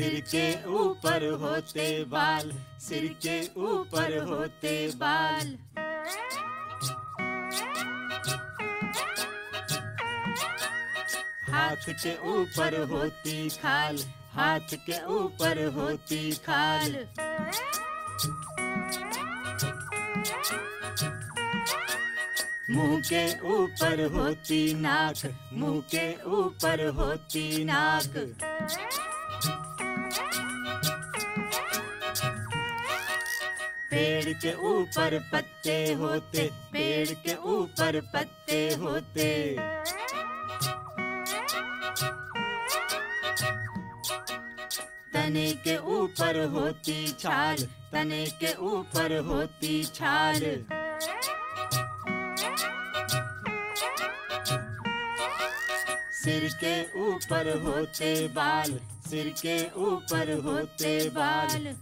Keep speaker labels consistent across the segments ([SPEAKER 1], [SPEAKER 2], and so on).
[SPEAKER 1] सिर के ऊपर होते बाल, सिर के ऊपर होते बाल। हाथ के ऊपर होती खाल, हाथ के ऊपर होती खाल। मुँह के ऊपर होती नाक, मुँह के ऊपर होती नाक। पेड़ के ऊपर पत्ते होते, पेड़ के ऊपर पत्ते होते। तने के ऊपर होती छाल, तने के ऊपर होती छाल। सिर के ऊपर होते बाल, सिर के ऊपर होते बाल।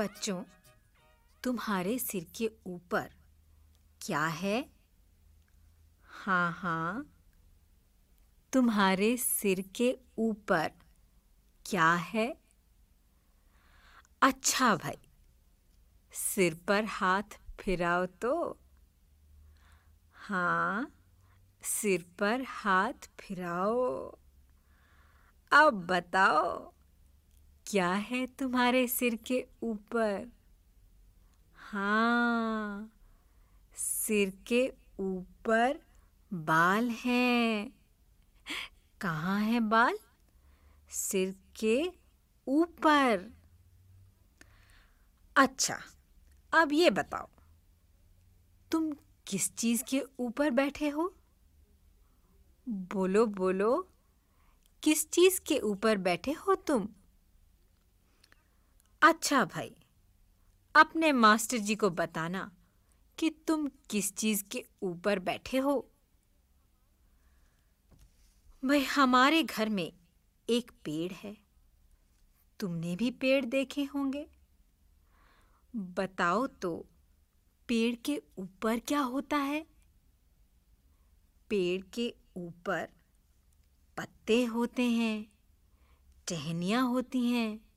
[SPEAKER 2] बच्चों, तुम्हारे सिर के ऊपर क्या है? हाँ हाँ। तुम्हारे सिर के ऊपर क्या है? अच्छा भाई, सिर पर हाथ फिराओ तो। हाँ सिर पर हाथ फिराओ। अब बताओ क्या है तुम्हारे सिर के ऊपर? हाँ सिर के ऊपर बाल हैं। कहाँ है बाल? सिर के ऊपर। अच्छा अब ये बताओ, तुम किस चीज़ के ऊपर बैठे हो? बोलो बोलो, किस चीज़ के ऊपर बैठे हो तुम? अच्छा भाई, अपने मास्टर जी को बताना कि तुम किस चीज़ के ऊपर बैठे हो। भाई, हमारे घर में एक पेड़ है। तुमने भी पेड़ देखे होंगे। बताओ तो पेड़ के ऊपर क्या होता है? पेड़ के ऊपर पत्ते होते हैं, टहनियाँ होती हैं।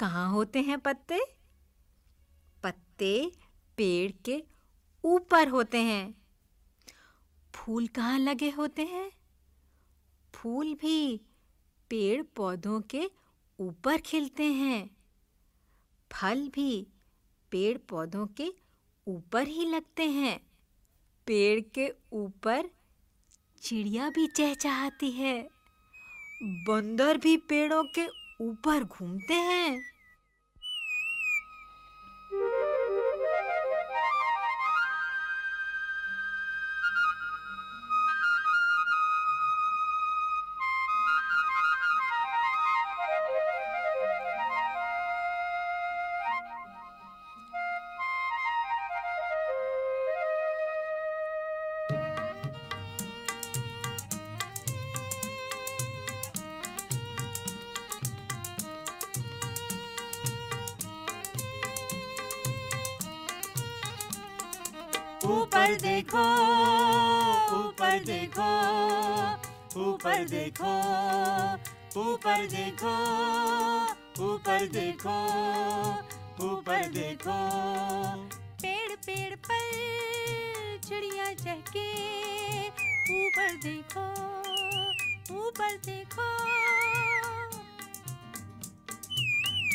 [SPEAKER 2] कहाँ होते हैं पत्ते? पत्ते पेड़ के ऊपर होते हैं। फूल कहाँ लगे होते हैं? फूल भी पेड़ पौधों के ऊपर खिलते हैं। फल भी पेड़ पौधों के ऊपर ही लगते हैं। पेड़ के ऊपर चिड़िया भी चहचहाती है। बंदर भी पेड़ों के ऊपर घूमते हैं।
[SPEAKER 1] ऊपर देखो ऊपर देखो ऊपर देखो ऊपर देखो ऊपर देखो ऊपर देखो।
[SPEAKER 3] पेड़ पेड़ पर चिड़िया चहके ऊपर देखो ऊपर देखो।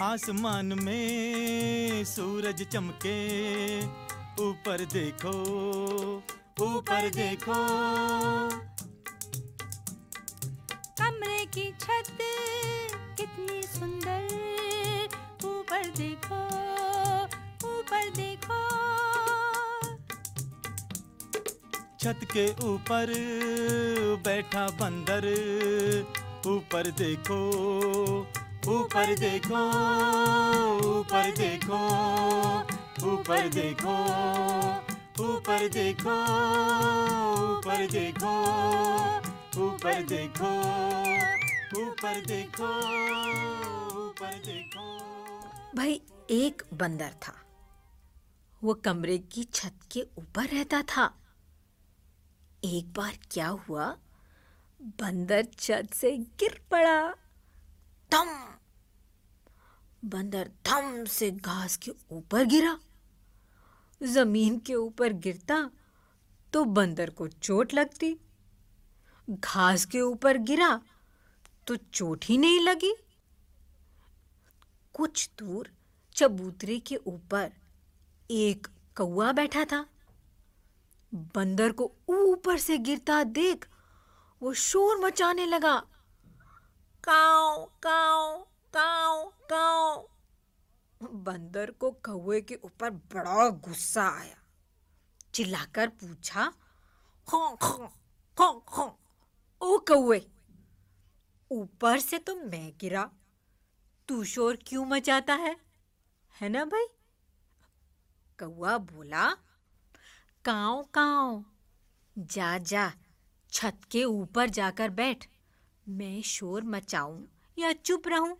[SPEAKER 1] आसमान में सूरज चमके ऊपर देखो ऊपर देखो।
[SPEAKER 3] कमरे की छत कितनी सुंदर। ऊपर देखो ऊपर देखो।
[SPEAKER 1] छत के ऊपर बैठा बंदर ऊपर देखो ऊपर देखो ऊपर देखो। ऊपर देखो ऊपर देखो ऊपर देखो ऊपर देखो ऊपर देखो ऊपर देखो।
[SPEAKER 2] भाई, एक बंदर था। वो कमरे की छत के ऊपर रहता था। एक बार क्या हुआ? बंदर छत से गिर पड़ा। धम बंदर धम से घास के ऊपर गिरा। ज़मीन के ऊपर गिरता तो बंदर को चोट लगती। घास के ऊपर गिरा तो चोट ही नहीं लगी। कुछ दूर चबूतरे के ऊपर एक कौआ बैठा था। बंदर को ऊपर से गिरता देख वो शोर मचाने लगा। काव काव बंदर को कौए के ऊपर बड़ा गुस्सा आया। चिल्लाकर पूछा हाँ हाँ ओ कौए ऊपर से तो मैं गिरा, तू शोर क्यों मचाता है? है ना भाई? कौआ बोला काव काव जा जा, छत के ऊपर जाकर बैठ, मैं शोर मचाऊं या चुप रहूँ?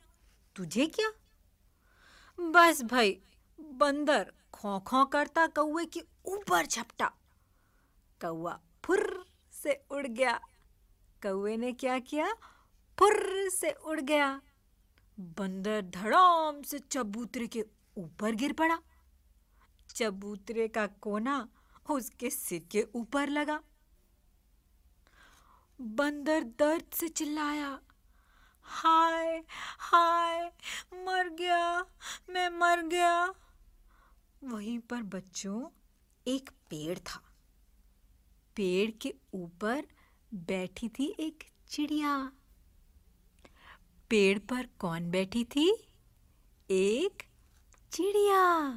[SPEAKER 2] तुझे क्या बस भाई, बंदर खो खो करता कौए के ऊपर झपटा। कौआ फुर से उड़ गया। कौए ने क्या किया? फुर से उड़ गया। बंदर धड़ाम से चबूतरे के ऊपर गिर पड़ा। चबूतरे का कोना उसके सिर के ऊपर लगा। बंदर दर्द से चिल्लाया। हाय हाय, मर गया, मैं मर गया। वहीं पर बच्चों, एक पेड़ था। पेड़ के ऊपर बैठी थी एक चिड़िया। पेड़ पर कौन बैठी थी? एक चिड़िया।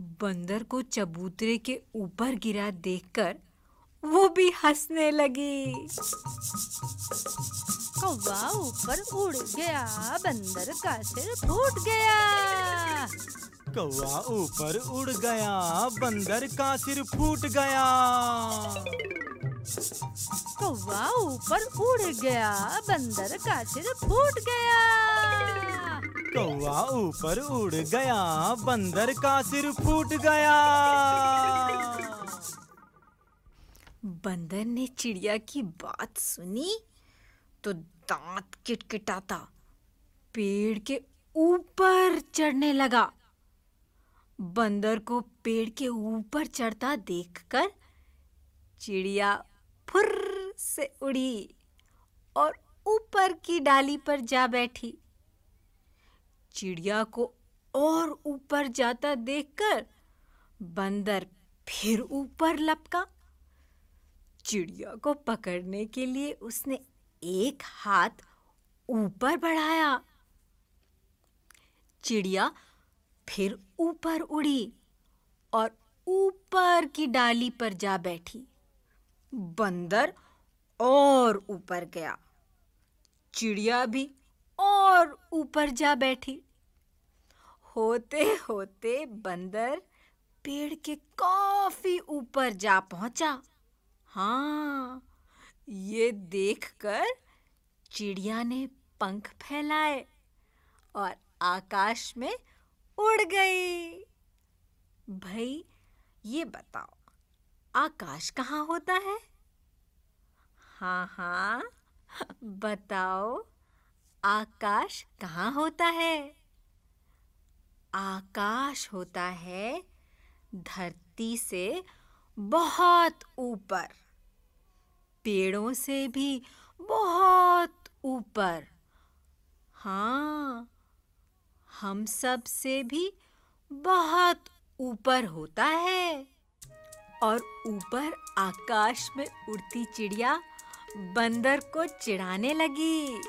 [SPEAKER 2] बंदर को चबूतरे के ऊपर गिरा देखकर वो भी हंसने लगी।
[SPEAKER 3] कौवा ऊपर उड़ गया बंदर का सिर फूट गया।
[SPEAKER 1] कौआ ऊपर उड़ गया बंदर का सिर फूट गया।
[SPEAKER 3] कौवा ऊपर उड़ गया बंदर का सिर फूट गया।
[SPEAKER 1] कौआ ऊपर उड़ गया बंदर का सिर फूट गया।
[SPEAKER 2] बंदर ने चिड़िया की बात सुनी तो दांत किटकिटाता। पेड़ के ऊपर चढ़ने लगा। बंदर को पेड़ के ऊपर चढ़ता देखकर चिड़िया फुर से उड़ी और ऊपर की डाली पर जा बैठी। चिड़िया को और ऊपर जाता देखकर बंदर फिर ऊपर लपका। चिड़िया को पकड़ने के लिए उसने एक हाथ ऊपर बढ़ाया। चिड़िया फिर ऊपर उड़ी और ऊपर की डाली पर जा बैठी। बंदर और ऊपर गया। चिड़िया भी और ऊपर जा बैठी। होते होते बंदर पेड़ के काफ़ी ऊपर जा पहुँचा। हाँ ये देखकर चिड़िया ने पंख फैलाए और आकाश में उड़ गई। भाई, ये बताओ, आकाश कहाँ होता है? हाँ हाँ बताओ, आकाश कहाँ होता है? आकाश होता है धरती से बहुत ऊपर। पेड़ों से भी बहुत ऊपर। हाँ हम सबसे भी बहुत ऊपर होता है। और ऊपर आकाश में उड़ती चिड़िया बंदर को चिढ़ाने लगी।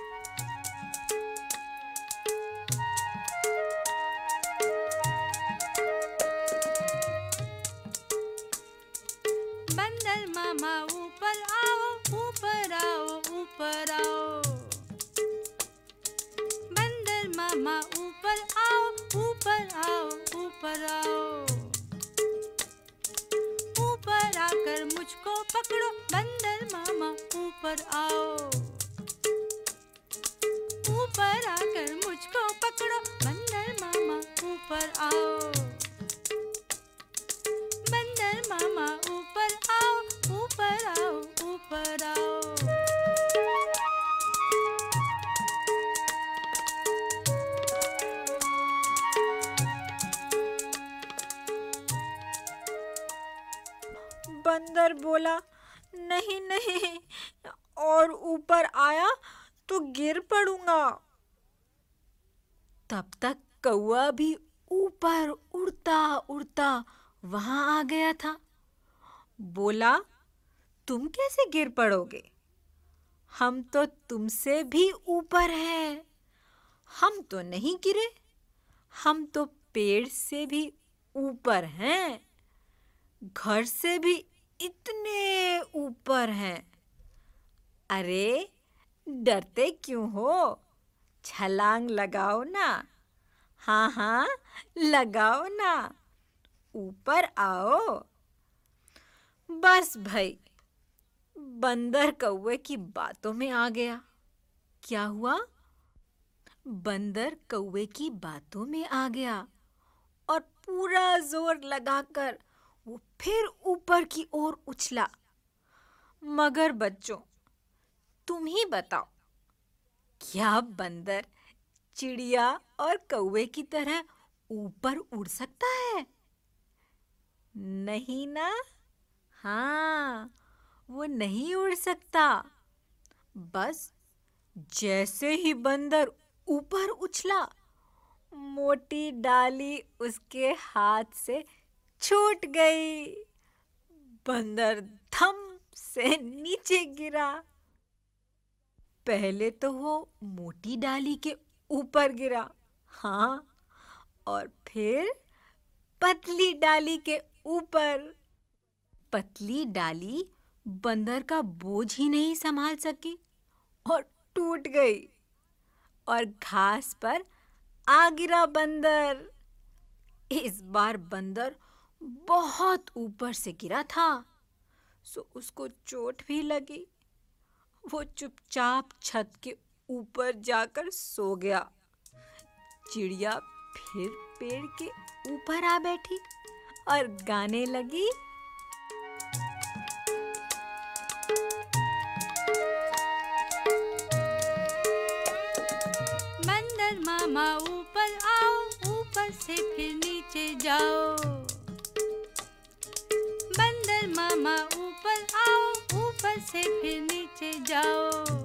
[SPEAKER 3] बंदर मामा बंदर बंदर
[SPEAKER 2] बोला, नहीं नहीं, और ऊपर आया तो गिर पड़ूँगा। तब तक कौआ भी ऊपर उड़ता उड़ता वहाँ आ गया था। बोला, तुम कैसे गिर पड़ोगे? हम तो तुमसे भी ऊपर हैं। हम तो नहीं गिरे, हम तो पेड़ से भी ऊपर हैं। घर से भी इतने ऊपर हैं। अरे, डरते क्यों हो? छलांग लगाओ ना। हाँ हाँ लगाओ ना। ऊपर आओ। बस भाई, बंदर कौवे की बातों में आ गया। क्या हुआ? बंदर कौवे की बातों में आ गया और पूरा ज़ोर लगाकर वो फिर ऊपर की ओर उछला। मगर बच्चों, तुम ही बताओ, क्या बंदर चिड़िया और कौवे की तरह ऊपर उड़ सकता है? नहीं ना? हाँ वो नहीं उड़ सकता। बस जैसे ही बंदर ऊपर उछला, मोटी डाली उसके हाथ से छूट गई। बंदर धम से नीचे गिरा। पहले तो वो मोटी डाली के ऊपर गिरा हाँ और फिर पतली डाली के ऊपर। पतली डाली बंदर का बोझ ही नहीं संभाल सकी और टूट गई, और घास पर आ गिरा बंदर। इस बार बंदर बहुत ऊपर से गिरा था, सो उसको चोट भी लगी। वो चुपचाप छत के ऊपर जाकर सो गया। चिड़िया फिर पेड़ के ऊपर आ बैठी और गाने लगी।
[SPEAKER 3] बंदर मामा, ऊपर आओ, ऊपर से फिर नीचे जाओ। बंदर ऊपर आओ ऊपर से फिर नीचे जाओ।